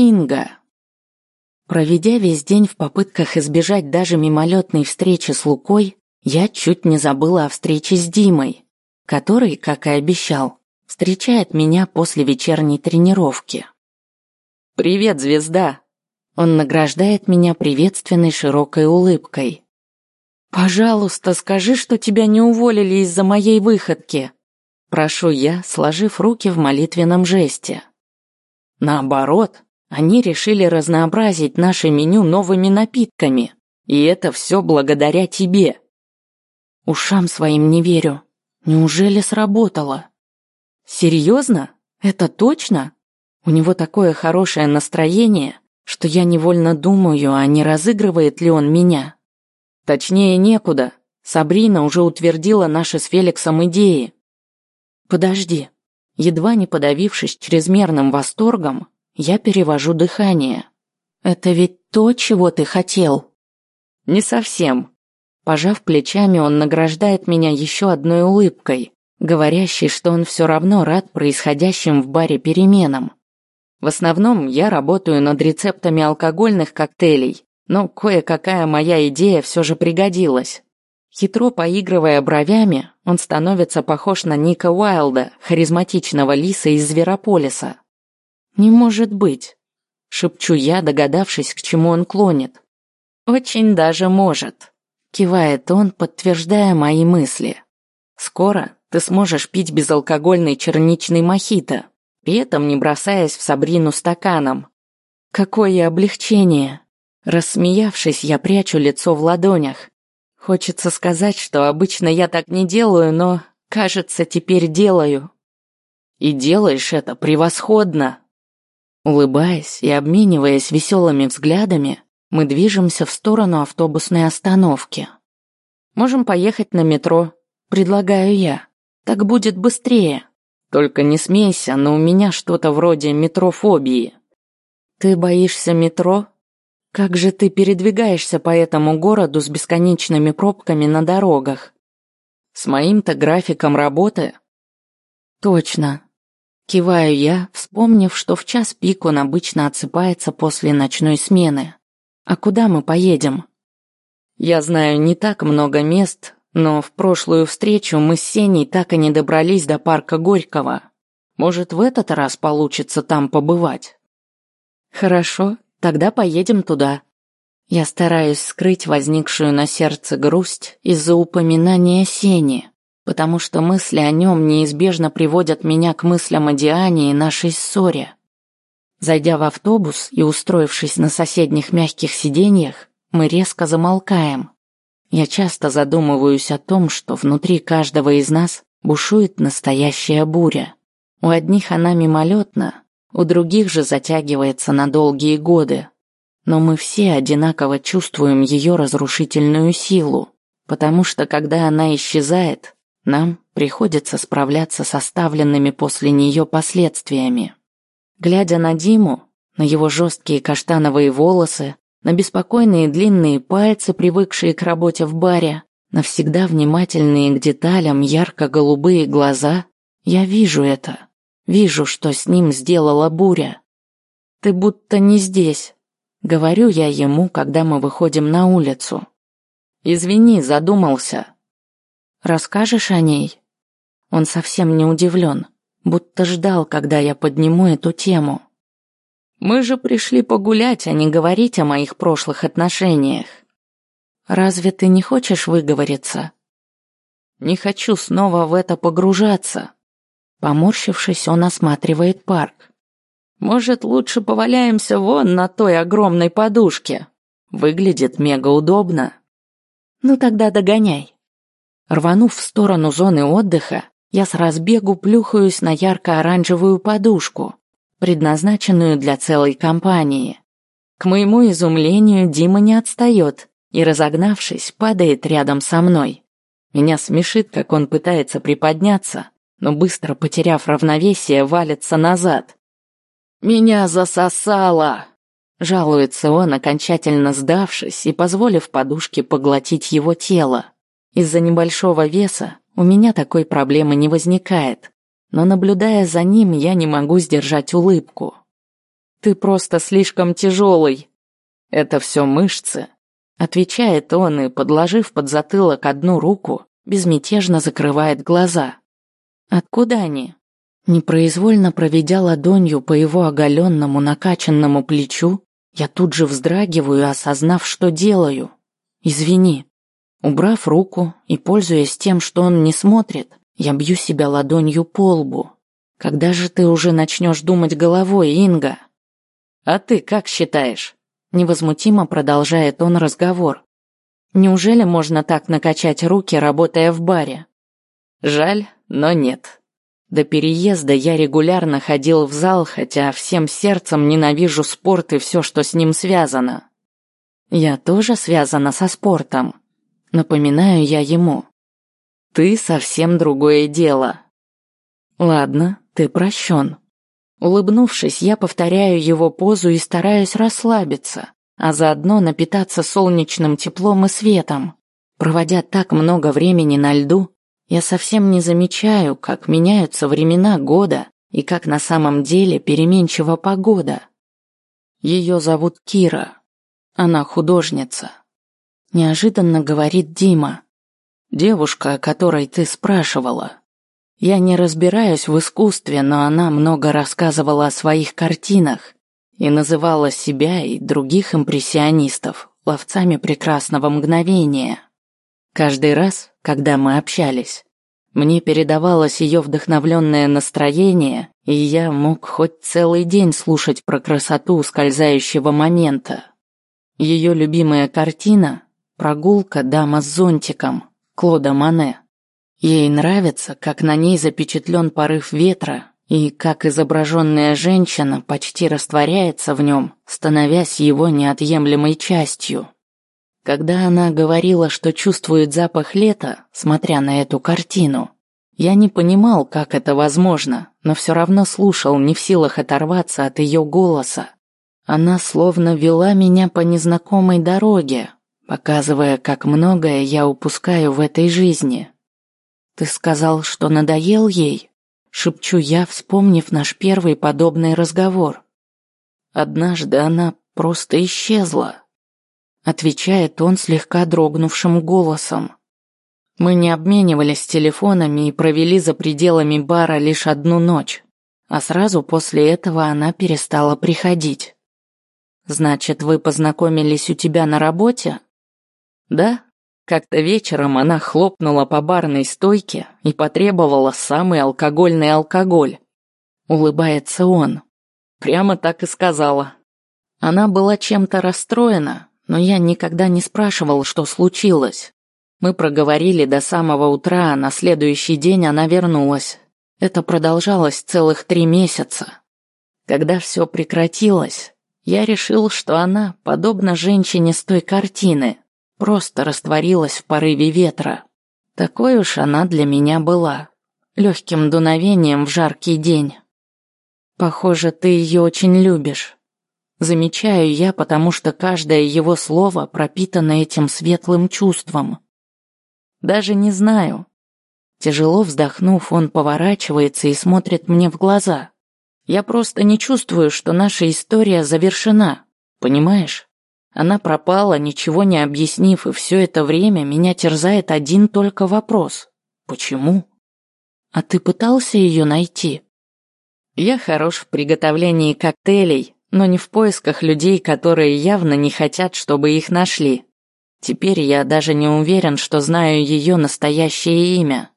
Инга. Проведя весь день в попытках избежать даже мимолетной встречи с Лукой, я чуть не забыла о встрече с Димой, который, как и обещал, встречает меня после вечерней тренировки. «Привет, звезда!» Он награждает меня приветственной широкой улыбкой. «Пожалуйста, скажи, что тебя не уволили из-за моей выходки!» Прошу я, сложив руки в молитвенном жесте. Наоборот, они решили разнообразить наше меню новыми напитками. И это все благодаря тебе. Ушам своим не верю. Неужели сработало? Серьезно? Это точно? У него такое хорошее настроение, что я невольно думаю, а не разыгрывает ли он меня. Точнее, некуда. Сабрина уже утвердила наши с Феликсом идеи. Подожди. Едва не подавившись чрезмерным восторгом, я перевожу дыхание. Это ведь то, чего ты хотел. Не совсем. Пожав плечами, он награждает меня еще одной улыбкой, говорящей, что он все равно рад происходящим в баре переменам. В основном я работаю над рецептами алкогольных коктейлей, но кое-какая моя идея все же пригодилась. Хитро поигрывая бровями, он становится похож на Ника Уайлда, харизматичного лиса из Зверополиса. «Не может быть», — шепчу я, догадавшись, к чему он клонит. «Очень даже может», — кивает он, подтверждая мои мысли. «Скоро ты сможешь пить безалкогольный черничный мохито, при этом не бросаясь в Сабрину стаканом. Какое облегчение!» Рассмеявшись, я прячу лицо в ладонях. Хочется сказать, что обычно я так не делаю, но, кажется, теперь делаю. И делаешь это превосходно. Улыбаясь и обмениваясь веселыми взглядами, мы движемся в сторону автобусной остановки. Можем поехать на метро, предлагаю я. Так будет быстрее. Только не смейся, но у меня что-то вроде метрофобии. Ты боишься метро? Как же ты передвигаешься по этому городу с бесконечными пробками на дорогах? С моим-то графиком работы? Точно, Киваю я, вспомнив, что в час пик он обычно отсыпается после ночной смены. А куда мы поедем? Я знаю не так много мест, но в прошлую встречу мы с Сеней так и не добрались до парка Горького. Может, в этот раз получится там побывать? Хорошо, тогда поедем туда. Я стараюсь скрыть возникшую на сердце грусть из-за упоминания Сени потому что мысли о нем неизбежно приводят меня к мыслям о Диане и нашей ссоре. Зайдя в автобус и устроившись на соседних мягких сиденьях, мы резко замолкаем. Я часто задумываюсь о том, что внутри каждого из нас бушует настоящая буря. У одних она мимолетна, у других же затягивается на долгие годы. Но мы все одинаково чувствуем ее разрушительную силу, потому что когда она исчезает, нам приходится справляться с оставленными после нее последствиями. Глядя на Диму, на его жесткие каштановые волосы, на беспокойные длинные пальцы, привыкшие к работе в баре, на всегда внимательные к деталям ярко-голубые глаза, я вижу это. Вижу, что с ним сделала буря. Ты будто не здесь, говорю я ему, когда мы выходим на улицу. Извини, задумался. Расскажешь о ней?» Он совсем не удивлен, будто ждал, когда я подниму эту тему. «Мы же пришли погулять, а не говорить о моих прошлых отношениях. Разве ты не хочешь выговориться?» «Не хочу снова в это погружаться». Поморщившись, он осматривает парк. «Может, лучше поваляемся вон на той огромной подушке? Выглядит мега удобно». «Ну тогда догоняй». Рванув в сторону зоны отдыха, я с разбегу плюхаюсь на ярко-оранжевую подушку, предназначенную для целой компании. К моему изумлению Дима не отстает и, разогнавшись, падает рядом со мной. Меня смешит, как он пытается приподняться, но быстро потеряв равновесие, валится назад. «Меня засосало!» Жалуется он, окончательно сдавшись и позволив подушке поглотить его тело. Из-за небольшого веса у меня такой проблемы не возникает, но наблюдая за ним, я не могу сдержать улыбку. Ты просто слишком тяжелый. Это все мышцы, отвечает он и, подложив под затылок одну руку, безмятежно закрывает глаза. Откуда они? Непроизвольно проведя ладонью по его оголенному накачанному плечу, я тут же вздрагиваю, осознав, что делаю. Извини. Убрав руку и пользуясь тем, что он не смотрит, я бью себя ладонью по лбу. Когда же ты уже начнешь думать головой, Инга? А ты как считаешь? Невозмутимо продолжает он разговор. Неужели можно так накачать руки, работая в баре? Жаль, но нет. До переезда я регулярно ходил в зал, хотя всем сердцем ненавижу спорт и все, что с ним связано. Я тоже связана со спортом. Напоминаю я ему. Ты совсем другое дело. Ладно, ты прощен. Улыбнувшись, я повторяю его позу и стараюсь расслабиться, а заодно напитаться солнечным теплом и светом. Проводя так много времени на льду, я совсем не замечаю, как меняются времена года и как на самом деле переменчива погода. Ее зовут Кира. Она художница. Неожиданно говорит Дима. Девушка, о которой ты спрашивала. Я не разбираюсь в искусстве, но она много рассказывала о своих картинах и называла себя и других импрессионистов ловцами прекрасного мгновения. Каждый раз, когда мы общались, мне передавалось ее вдохновленное настроение, и я мог хоть целый день слушать про красоту ускользающего момента. Ее любимая картина «Прогулка дама с зонтиком» Клода Мане. Ей нравится, как на ней запечатлен порыв ветра и как изображенная женщина почти растворяется в нем, становясь его неотъемлемой частью. Когда она говорила, что чувствует запах лета, смотря на эту картину, я не понимал, как это возможно, но все равно слушал, не в силах оторваться от ее голоса. Она словно вела меня по незнакомой дороге, показывая, как многое я упускаю в этой жизни. «Ты сказал, что надоел ей?» — шепчу я, вспомнив наш первый подобный разговор. Однажды она просто исчезла. Отвечает он слегка дрогнувшим голосом. Мы не обменивались телефонами и провели за пределами бара лишь одну ночь, а сразу после этого она перестала приходить. «Значит, вы познакомились у тебя на работе?» «Да, как-то вечером она хлопнула по барной стойке и потребовала самый алкогольный алкоголь. Улыбается он. Прямо так и сказала. Она была чем-то расстроена, но я никогда не спрашивал, что случилось. Мы проговорили до самого утра, а на следующий день она вернулась. Это продолжалось целых три месяца. Когда все прекратилось, я решил, что она, подобно женщине с той картины, просто растворилась в порыве ветра. Такой уж она для меня была, легким дуновением в жаркий день. Похоже, ты ее очень любишь. Замечаю я, потому что каждое его слово пропитано этим светлым чувством. Даже не знаю. Тяжело вздохнув, он поворачивается и смотрит мне в глаза. Я просто не чувствую, что наша история завершена, понимаешь? Она пропала, ничего не объяснив, и все это время меня терзает один только вопрос. Почему? А ты пытался ее найти? Я хорош в приготовлении коктейлей, но не в поисках людей, которые явно не хотят, чтобы их нашли. Теперь я даже не уверен, что знаю ее настоящее имя.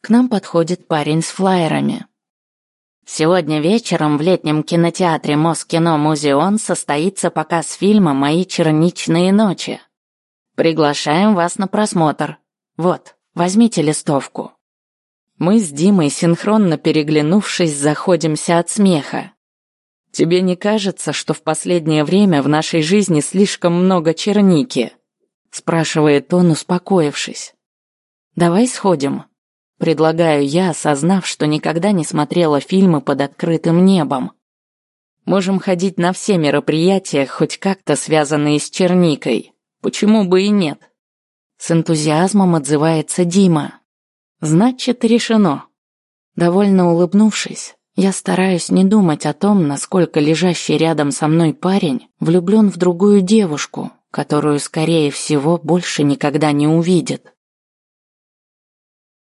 К нам подходит парень с флаерами. Сегодня вечером в летнем кинотеатре Москино Музеон состоится показ фильма «Мои черничные ночи». Приглашаем вас на просмотр. Вот, возьмите листовку. Мы с Димой, синхронно переглянувшись, заходимся от смеха. Тебе не кажется, что в последнее время в нашей жизни слишком много черники? спрашивает он, успокоившись. Давай сходим. Предлагаю я, осознав, что никогда не смотрела фильмы под открытым небом. Можем ходить на все мероприятия, хоть как-то связанные с черникой. Почему бы и нет? С энтузиазмом отзывается Дима. Значит, решено. Довольно улыбнувшись, Я стараюсь не думать о том, насколько лежащий рядом со мной парень влюблен в другую девушку, которую, скорее всего, больше никогда не увидит.